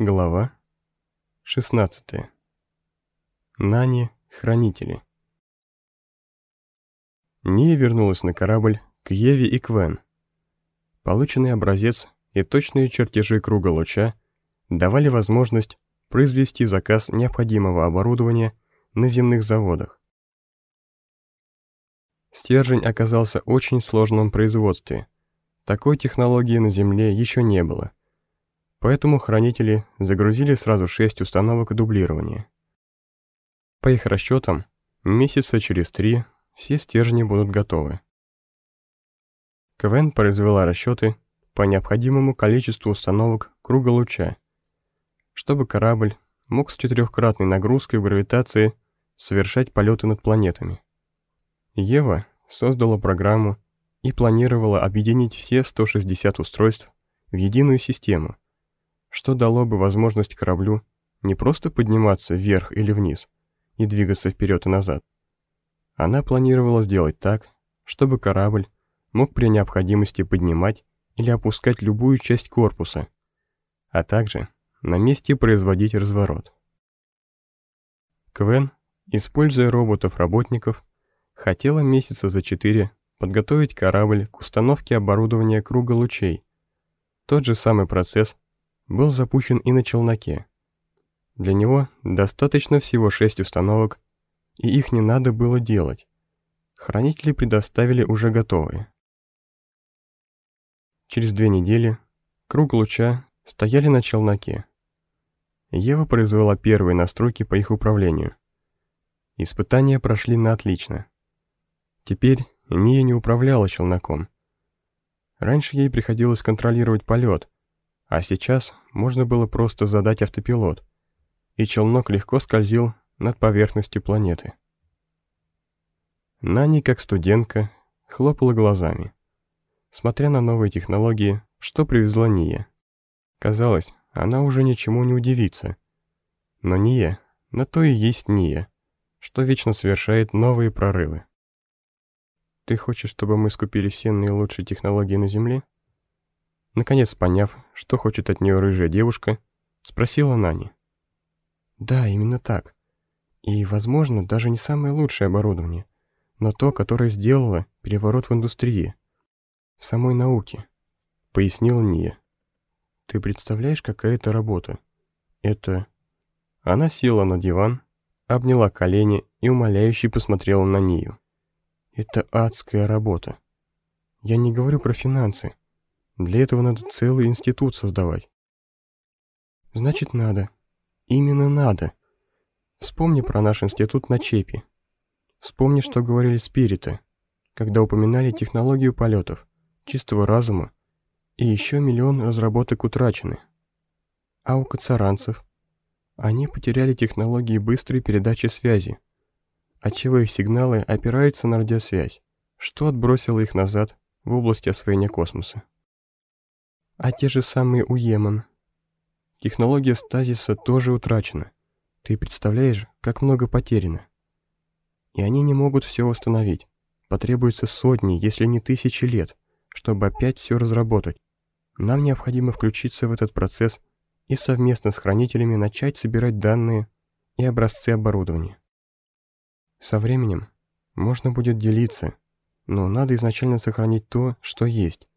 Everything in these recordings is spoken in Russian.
Глава 16. Нани, хранители. Ния вернулась на корабль к Еве и Квен. Полученный образец и точные чертежи круга луча давали возможность произвести заказ необходимого оборудования на земных заводах. Стержень оказался очень сложным в производстве. Такой технологии на Земле еще не было. Поэтому хранители загрузили сразу шесть установок дублирования. По их расчетам, месяца через три все стержни будут готовы. КВН произвела расчеты по необходимому количеству установок круга луча, чтобы корабль мог с четырехкратной нагрузкой в гравитации совершать полеты над планетами. Ева создала программу и планировала объединить все 160 устройств в единую систему – что дало бы возможность кораблю не просто подниматься вверх или вниз и двигаться вперед и назад. Она планировала сделать так, чтобы корабль мог при необходимости поднимать или опускать любую часть корпуса, а также на месте производить разворот. Квен, используя роботов-работников, хотела месяца за четыре подготовить корабль к установке оборудования круга лучей. Тот же самый процесс был запущен и на челноке. Для него достаточно всего шесть установок, и их не надо было делать. Хранители предоставили уже готовые. Через две недели круг луча стояли на челноке. Ева произвела первые настройки по их управлению. Испытания прошли на отлично. Теперь Ния не управляла челноком. Раньше ей приходилось контролировать полет, а сейчас можно было просто задать автопилот, и челнок легко скользил над поверхностью планеты. Нани, как студентка, хлопала глазами, смотря на новые технологии, что привезла Ния. Казалось, она уже ничему не удивится. Но Ния, на то и есть Ния, что вечно совершает новые прорывы. «Ты хочешь, чтобы мы скупили все наилучшие технологии на Земле?» Наконец, поняв, что хочет от нее рыжая девушка, спросила Нани. «Да, именно так. И, возможно, даже не самое лучшее оборудование, но то, которое сделало переворот в индустрии, в самой науке», — пояснила Ния. «Ты представляешь, какая это работа? Это...» Она села на диван, обняла колени и умоляюще посмотрела на Нию. «Это адская работа. Я не говорю про финансы, для этого надо целый институт создавать. Значит, надо. Именно надо. Вспомни про наш институт на Чепе. Вспомни, что говорили спириты, когда упоминали технологию полетов, чистого разума, и еще миллион разработок утрачены. А у кацаранцев? Они потеряли технологии быстрой передачи связи, отчего их сигналы опираются на радиосвязь, что отбросило их назад в область освоения космоса а те же самые у Йеман. Технология стазиса тоже утрачена. Ты представляешь, как много потеряно? И они не могут все восстановить. Потребуется сотни, если не тысячи лет, чтобы опять все разработать. Нам необходимо включиться в этот процесс и совместно с хранителями начать собирать данные и образцы оборудования. Со временем можно будет делиться, но надо изначально сохранить то, что есть,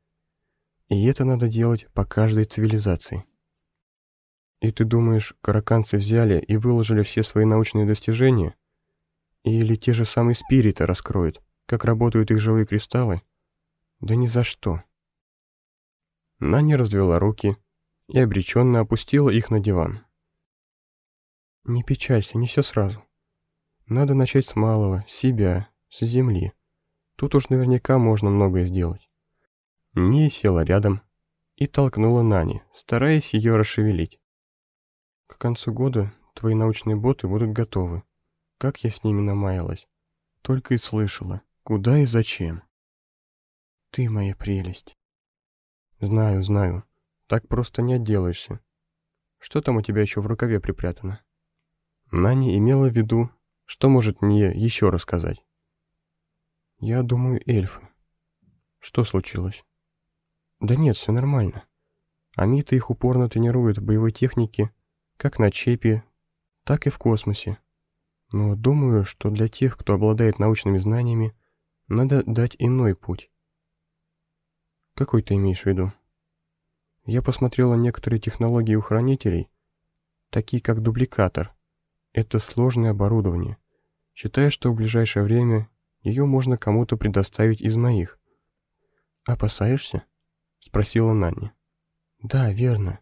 и это надо делать по каждой цивилизации. И ты думаешь, караканцы взяли и выложили все свои научные достижения? Или те же самые спириты раскроют, как работают их живые кристаллы? Да ни за что. Наня развела руки и обреченно опустила их на диван. Не печалься, не все сразу. Надо начать с малого, с себя, с земли. Тут уж наверняка можно многое сделать. Ния села рядом и толкнула Нани, стараясь ее расшевелить. К концу года твои научные боты будут готовы. Как я с ними намаялась. Только и слышала, куда и зачем. Ты моя прелесть. Знаю, знаю. Так просто не отделаешься. Что там у тебя еще в рукаве припрятано? Нани имела в виду, что может мне еще рассказать. Я думаю, эльфы. Что случилось? Да нет, все нормально. Амиты их упорно тренируют в боевой технике, как на Чепе, так и в космосе. Но думаю, что для тех, кто обладает научными знаниями, надо дать иной путь. Какой ты имеешь в виду? Я посмотрела некоторые технологии у хранителей, такие как дубликатор. Это сложное оборудование. Считаю, что в ближайшее время ее можно кому-то предоставить из моих. «Опасаешься?» — спросила Нанни. «Да, верно.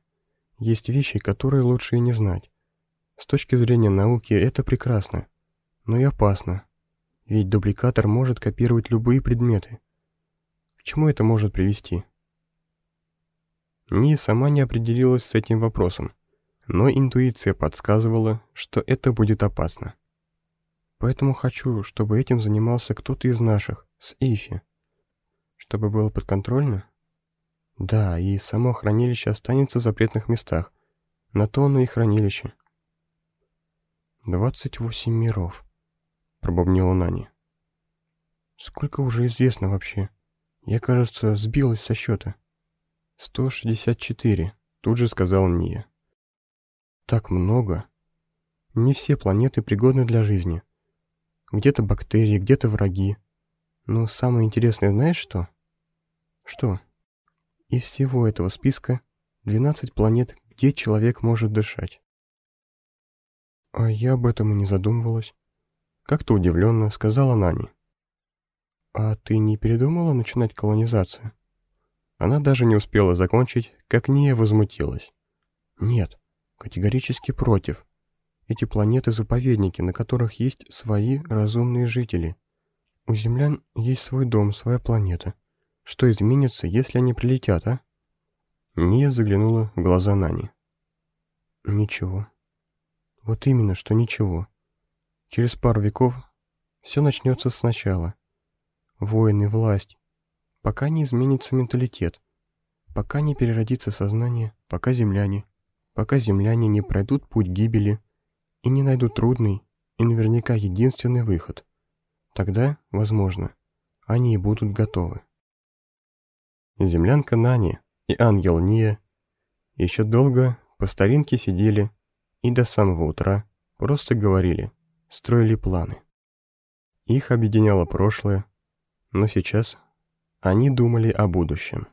Есть вещи, которые лучше и не знать. С точки зрения науки это прекрасно, но и опасно. Ведь дубликатор может копировать любые предметы. К чему это может привести?» Ния сама не определилась с этим вопросом, но интуиция подсказывала, что это будет опасно. Поэтому хочу, чтобы этим занимался кто-то из наших, с Ифи. Чтобы было подконтрольно? Да, и само хранилище останется в запретных местах. На то оно и хранилище. «Двадцать восемь миров», — пробубнила Нани. «Сколько уже известно вообще? Я, кажется, сбилась со счета». «Сто шестьдесят четыре», — тут же сказал Ния. «Так много. Не все планеты пригодны для жизни. Где-то бактерии, где-то враги. Но самое интересное знаешь что? Что? Из всего этого списка 12 планет, где человек может дышать. А я об этом и не задумывалась. Как-то удивленно сказала Нани. А ты не передумала начинать колонизацию? Она даже не успела закончить, как Ния возмутилась. Нет, категорически против. Эти планеты-заповедники, на которых есть свои разумные жители. У землян есть свой дом, своя планета. Что изменится, если они прилетят, а? Ния заглянула в глаза Нани. Ничего. Вот именно, что ничего. Через пару веков все начнется сначала. Войны, власть. Пока не изменится менталитет. Пока не переродится сознание, пока земляне. Пока земляне не пройдут путь гибели, и не найдут трудный и наверняка единственный выход. Тогда, возможно, они и будут готовы. Землянка Нани и ангел Ния еще долго по старинке сидели и до самого утра просто говорили, строили планы. Их объединяло прошлое, но сейчас они думали о будущем.